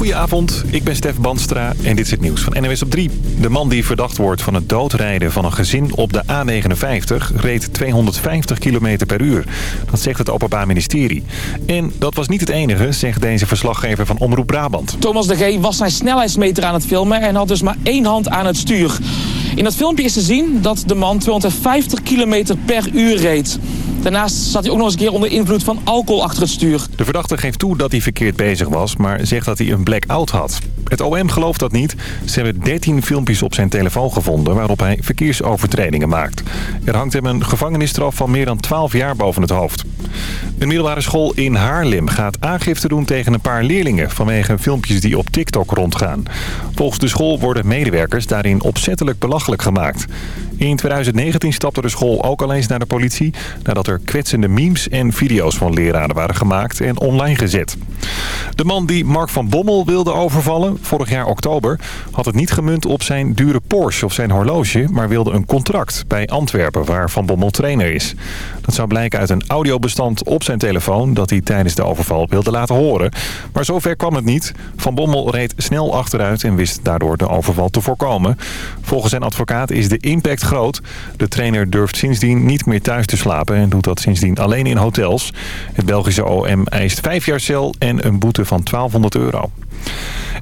Goedenavond, ik ben Stef Banstra en dit is het nieuws van NWS op 3. De man die verdacht wordt van het doodrijden van een gezin op de A59 reed 250 km per uur. Dat zegt het Openbaar Ministerie. En dat was niet het enige, zegt deze verslaggever van Omroep Brabant. Thomas de G was zijn snelheidsmeter aan het filmen en had dus maar één hand aan het stuur. In dat filmpje is te zien dat de man 250 km per uur reed. Daarnaast zat hij ook nog eens een keer onder invloed van alcohol achter het stuur. De verdachte geeft toe dat hij verkeerd bezig was, maar zegt dat hij een blackout had. Het OM gelooft dat niet. Ze hebben 13 filmpjes op zijn telefoon gevonden waarop hij verkeersovertredingen maakt. Er hangt hem een gevangenisstraf van meer dan 12 jaar boven het hoofd. Een middelbare school in Haarlem gaat aangifte doen tegen een paar leerlingen... vanwege filmpjes die op TikTok rondgaan. Volgens de school worden medewerkers daarin opzettelijk belachelijk gemaakt. In 2019 stapte de school ook al eens naar de politie... nadat er kwetsende memes en video's van leraren waren gemaakt en online gezet. De man die Mark van Bommel wilde overvallen, vorig jaar oktober... had het niet gemunt op zijn dure Porsche of zijn horloge... maar wilde een contract bij Antwerpen, waar Van Bommel trainer is. Dat zou blijken uit een audiobestand op zijn telefoon... dat hij tijdens de overval wilde laten horen. Maar zover kwam het niet. Van Bommel reed snel achteruit en wist daardoor de overval te voorkomen. Volgens zijn advocaat is de impact groot. De trainer durft sindsdien niet meer thuis te slapen... en doet dat sindsdien alleen in hotels. Het Belgische OM eist vijf jaar cel en een boete van 1200 euro.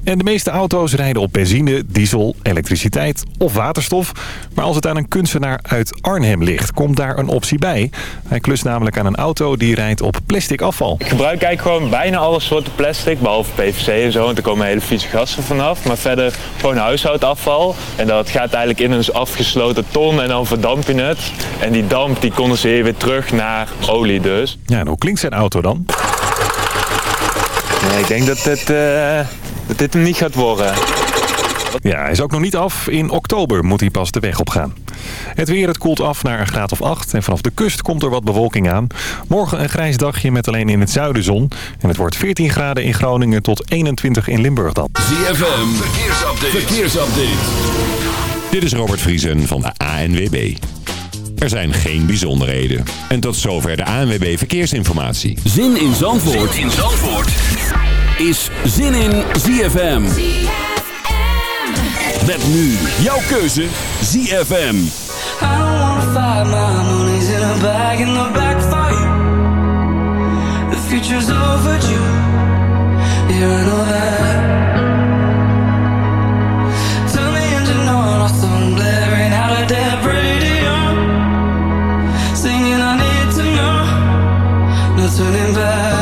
En de meeste auto's rijden op benzine, diesel, elektriciteit of waterstof. Maar als het aan een kunstenaar uit Arnhem ligt, komt daar een optie bij. Hij klust namelijk aan een auto die rijdt op plastic afval. Ik gebruik eigenlijk gewoon bijna alle soorten plastic, behalve PVC en zo. Want er komen hele vieze gassen vanaf. Maar verder gewoon huishoudafval. En dat gaat eigenlijk in een afgesloten ton en dan verdamp je het. En die damp die condenseer je weer terug naar olie dus. Ja, en hoe klinkt zijn auto dan? Nee, ik denk dat dit, eh, dat dit hem niet gaat worden. Ja, hij is ook nog niet af. In oktober moet hij pas de weg op gaan. Het weer, het koelt af naar een graad of 8. En vanaf de kust komt er wat bewolking aan. Morgen een grijs dagje met alleen in het zuiden zon. En het wordt 14 graden in Groningen tot 21 in Limburg dan. ZFM, verkeersupdate. verkeersupdate. Dit is Robert Vriesen van de ANWB. Er zijn geen bijzonderheden. En tot zover de ANWB Verkeersinformatie. Zin in Zandvoort, zin in Zandvoort. Is Zin in ZFM. Met nu jouw keuze ZFM. I don't wanna fight my money's in a bag in the back for you. The future's overdue. Yeah, I know that. Turn the engine on, our song blaring out a dead radio. Singing, I need to know. No turning back.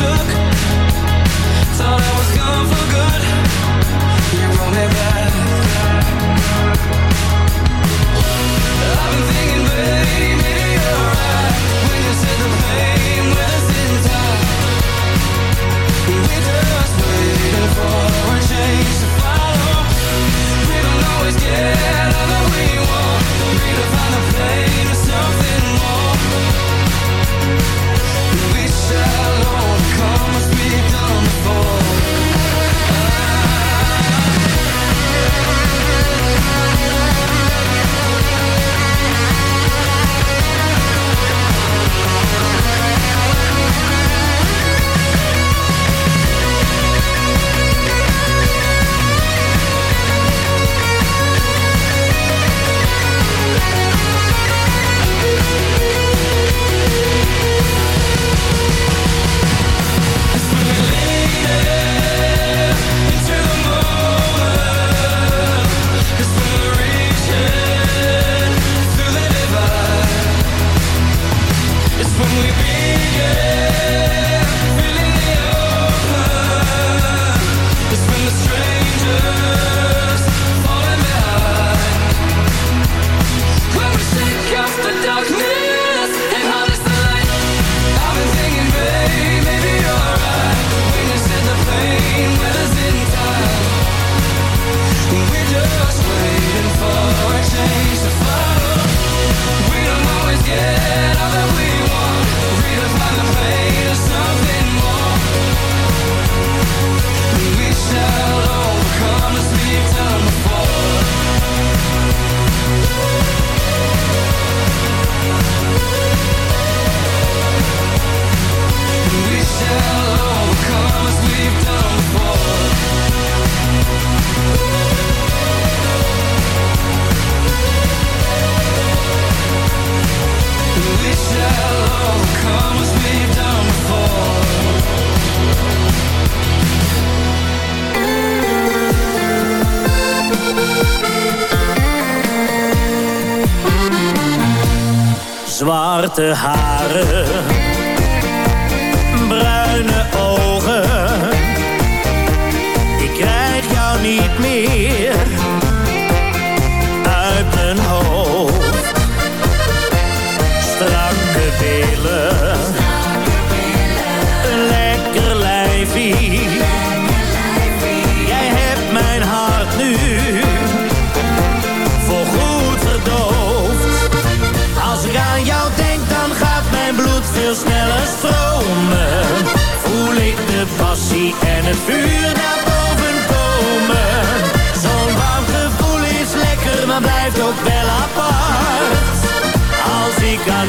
Took. Thought I was gone for te halen.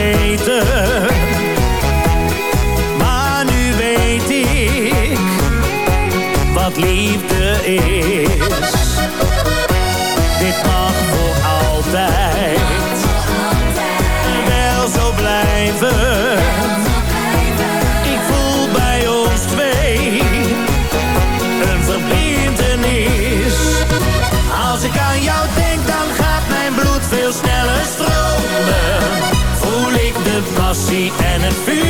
weten. Maar nu weet ik wat liefde is. passie en het vuur.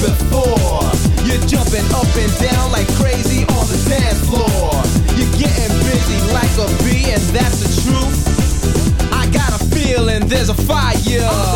before. You're jumping up and down like crazy on the dance floor. You're getting busy like a bee, and that's the truth. I got a feeling there's a fire.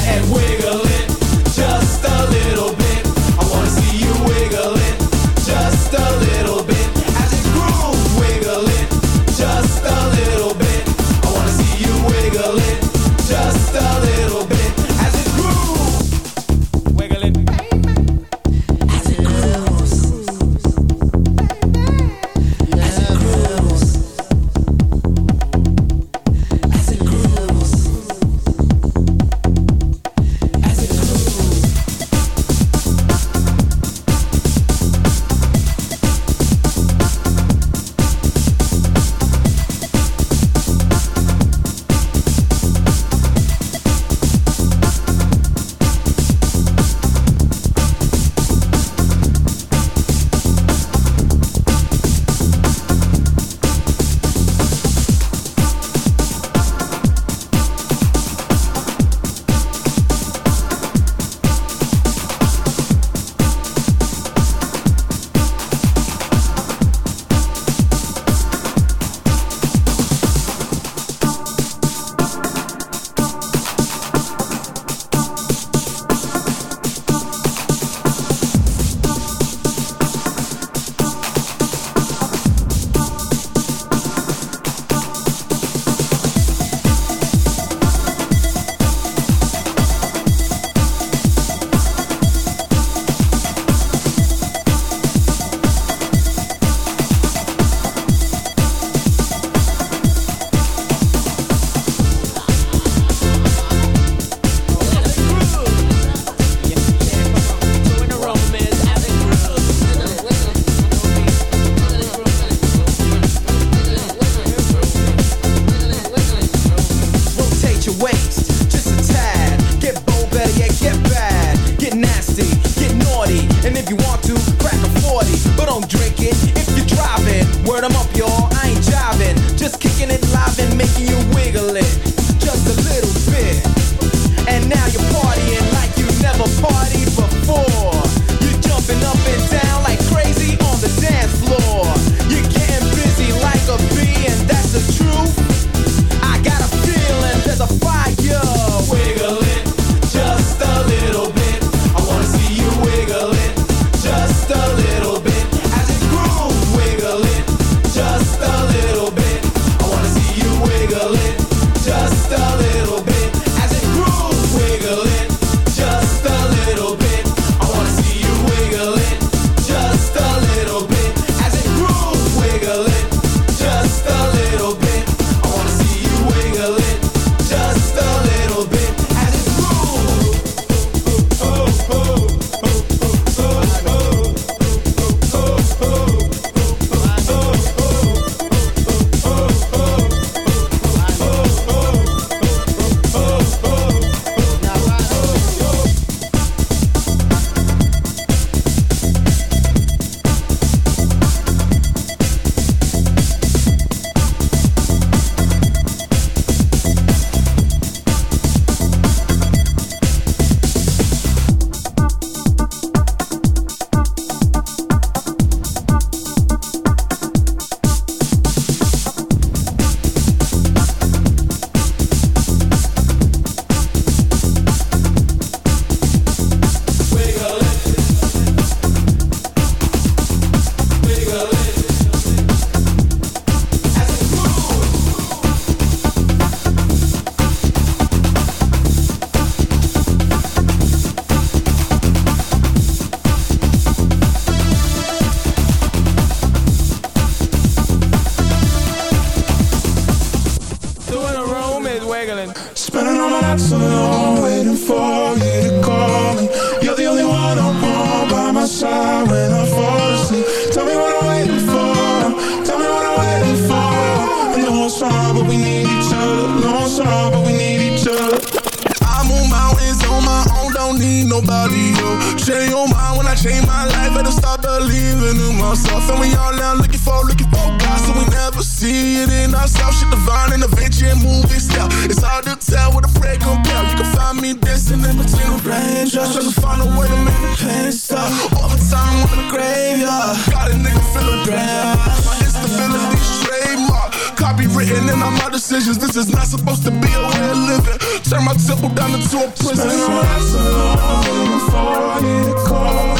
See it in ourselves. Shit divine and adventure and movie style. It's hard to tell what a prayer compare. You can find me dancing in between the raindrops. Trying to find a way to make the pain stop. Overtime in the graveyard. Got a nigga feeling grand. My instability trademark. Copywritten in all my decisions. This is not supposed to be a way of living. Turn my temple down into a prison. Spend my life alone before I need a call.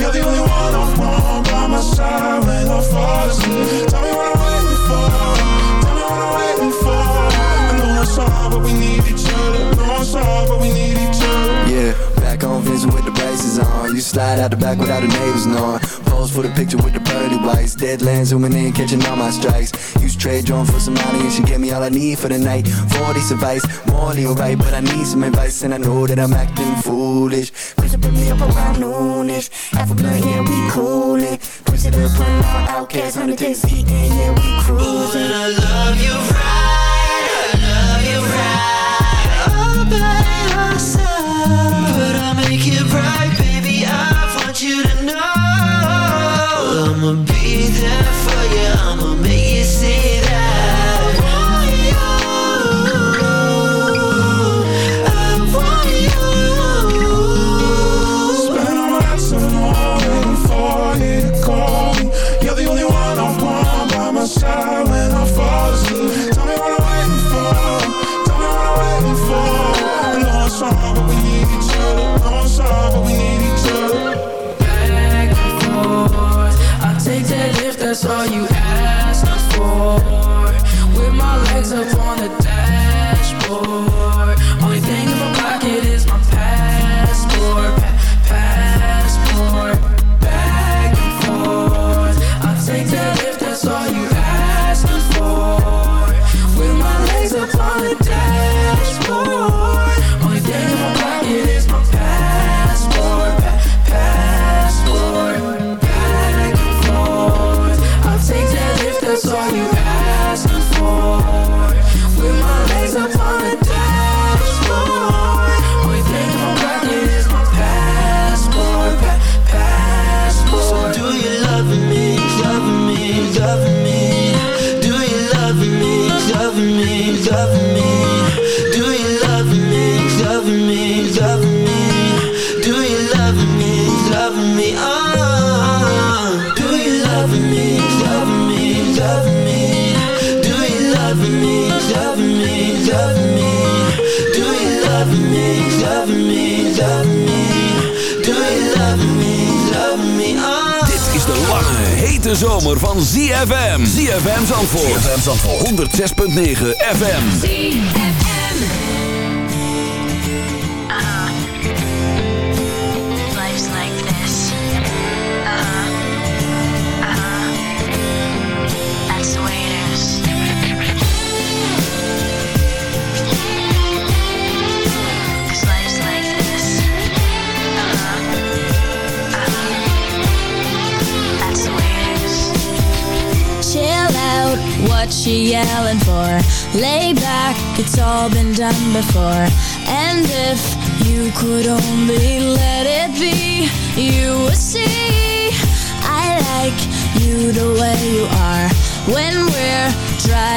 You're the only one I want by my side when I fall asleep. Tell me what with the braces on. You slide out the back without the neighbors knowing. Pose for the picture with the pearly whites. Deadlands zooming in, catching all my strikes. Use trade drone for some money and she gave me all I need for the night. 40 advice, morally alright, but I need some advice and I know that I'm acting foolish. Push put me up around noonish. After blood, yeah, we coolin'. Push it up, put on outcasts, 100 days and yeah, we cruising. I love you right,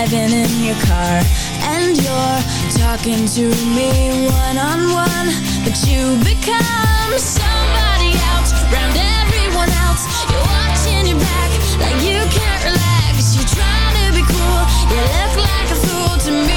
driving in your car, and you're talking to me one on one, but you become somebody else, round everyone else. You're watching your back like you can't relax. You're trying to be cool, you look like a fool to me.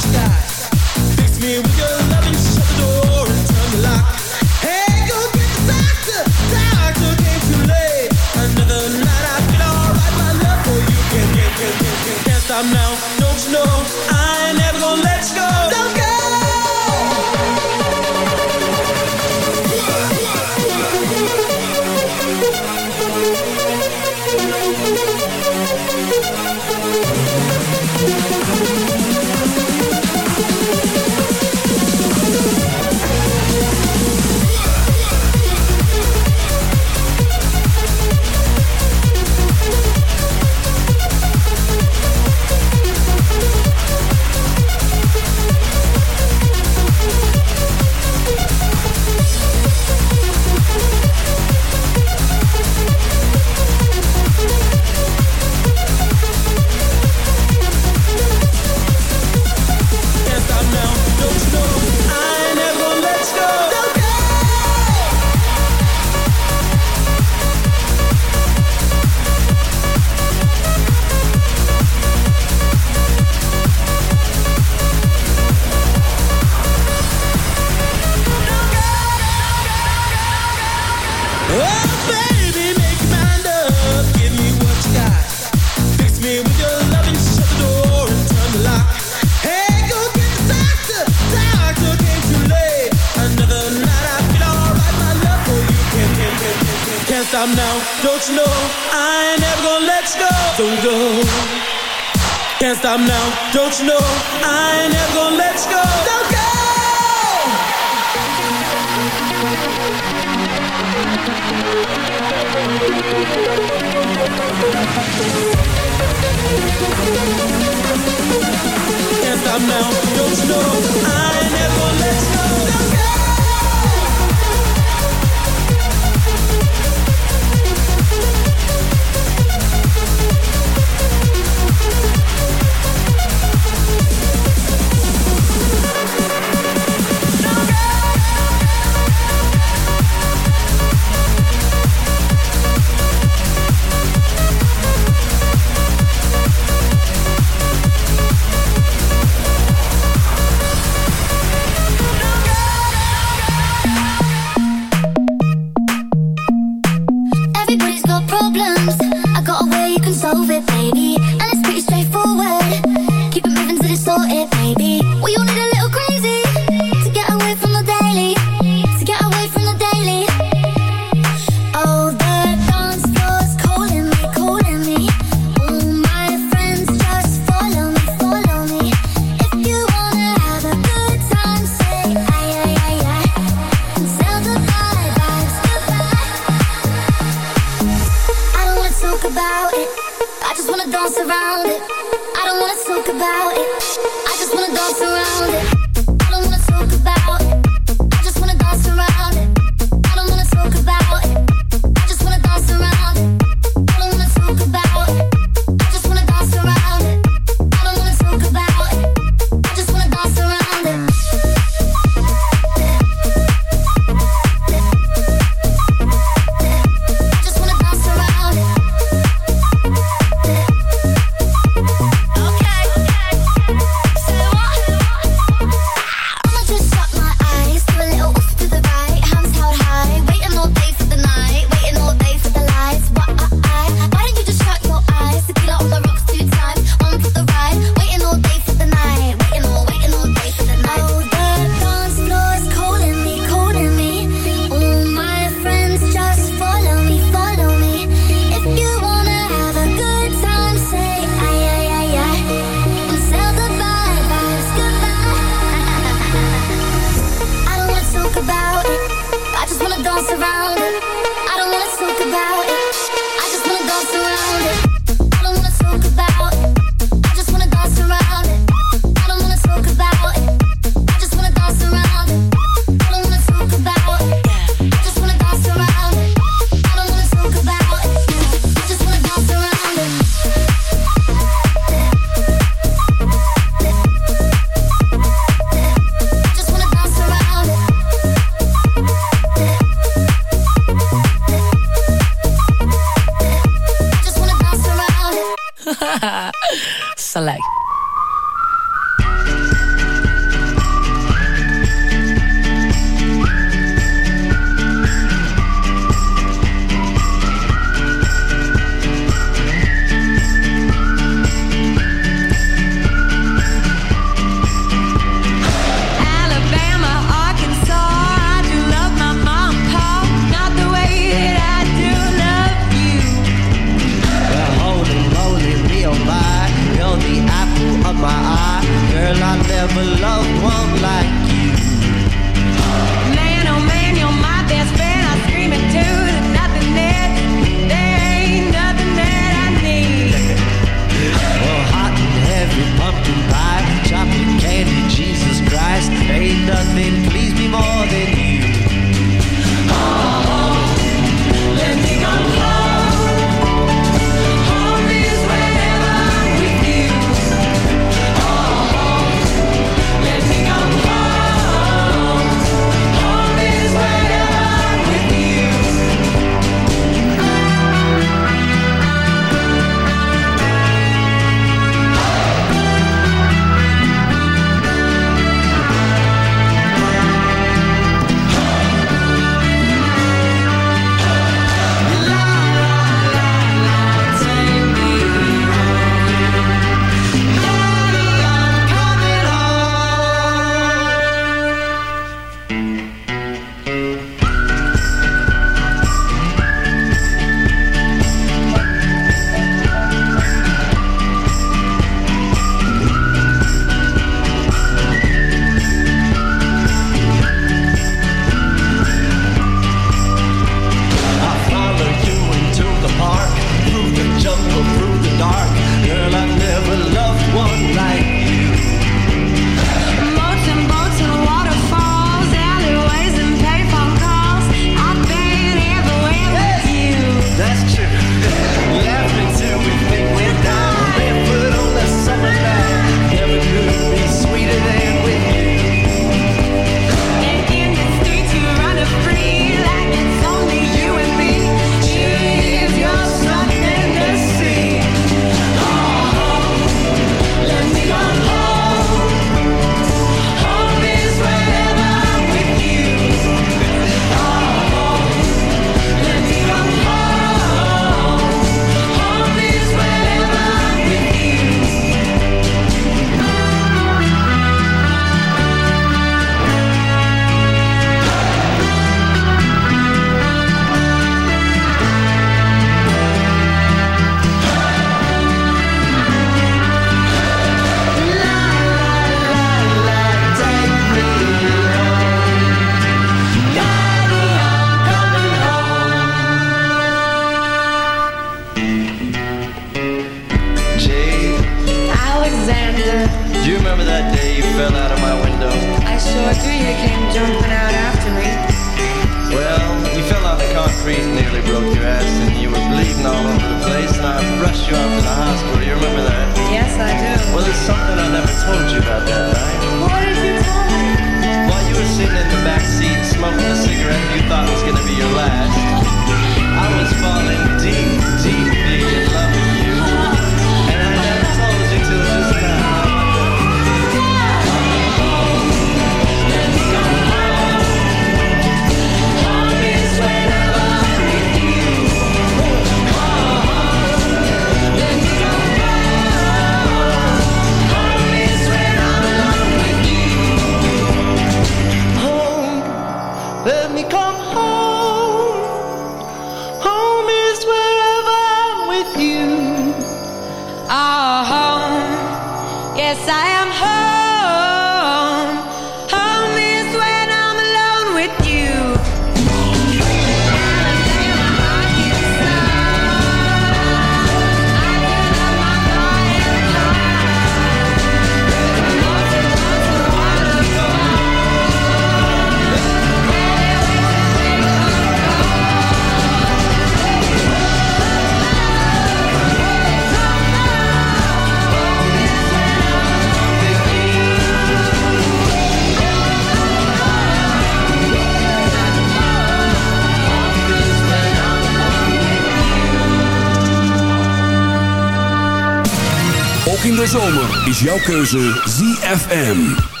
is jouw keuze ZFM.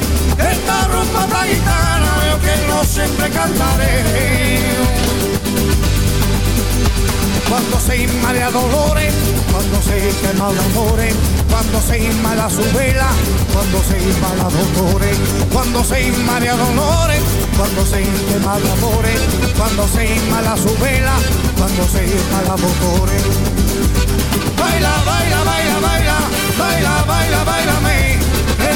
Esta rumba gitana yo que no siempre cantaré. Cuando se inmala dolores, cuando se quema de amores, cuando se inmala su vela, cuando se inmala dolores, cuando se inmala dolores, cuando se quema amores, cuando se inmala su vela, cuando se inmala dolores. Baila, baila, baila, baila, baila, baila, bailame,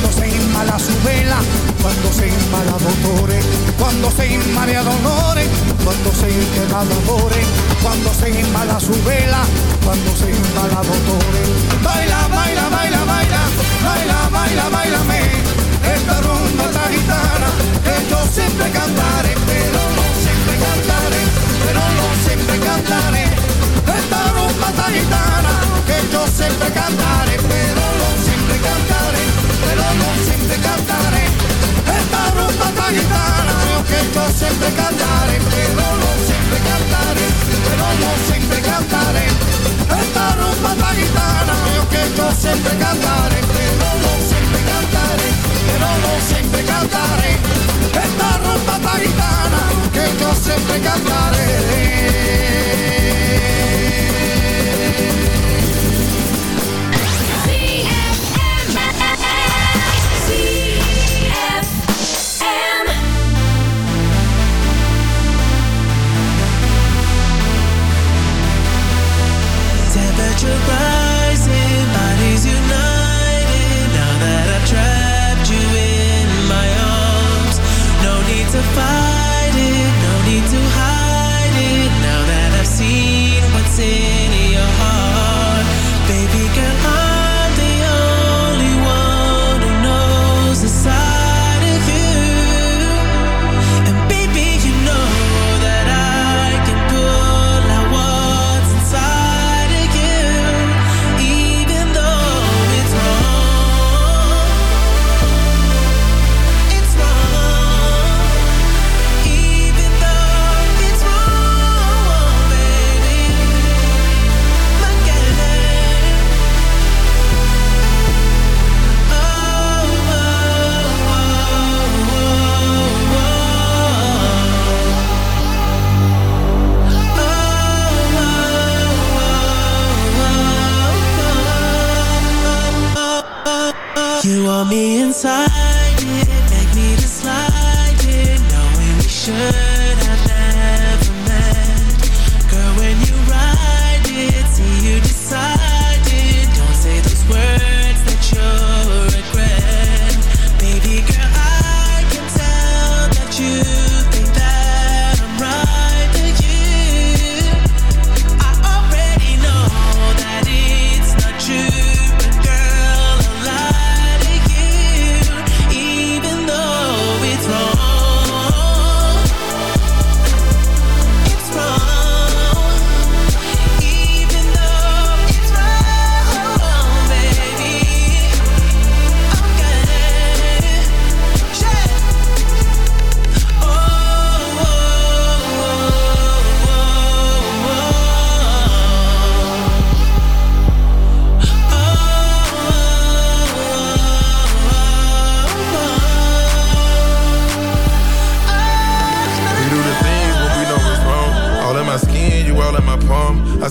cuando se inmala su vela, cuando se inmala dolores, cuando se inmala dolores, cuando se de amores, cuando se inmala su vela, cuando se inmala dolores. Baila, baila, baila, baila, baila, baila, bailame, esta rumba esta gitana que yo siempre cantaré, pero no siempre cantaré, pero no siempre cantaré. Esta rumba esta que yo siempre cantaré, pero no cantaré, pero no siempre cantaré. Esta rumba gitana que yo siempre cantaré, pero no siempre cantaré, pero no siempre cantaré. Esta rumba esta gitana que yo siempre cantaré, pero no siempre cantaré, pero no siempre cantaré. Esta rumba esta gitana que yo siempre cantaré.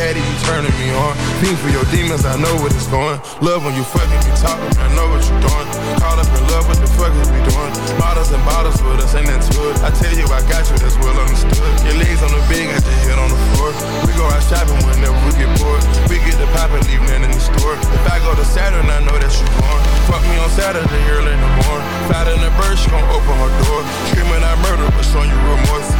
And you turning me on. Fiend for your demons, I know what it's going. Love when you fucking me talking, I know what you're doing. Caught up in love, what the fuck is we doing? Bottles and bottles with us, ain't that it? I tell you, I got you, that's well understood. Your legs on the bed, got your head on the floor. We go out shopping whenever we get bored. We get the pop and leave nothing in the store. If I go to Saturn, I know that you born. Fuck me on Saturday, early in the morning. Fat in the bird, she gon' open her door. Screaming I murder, but showing you remorse.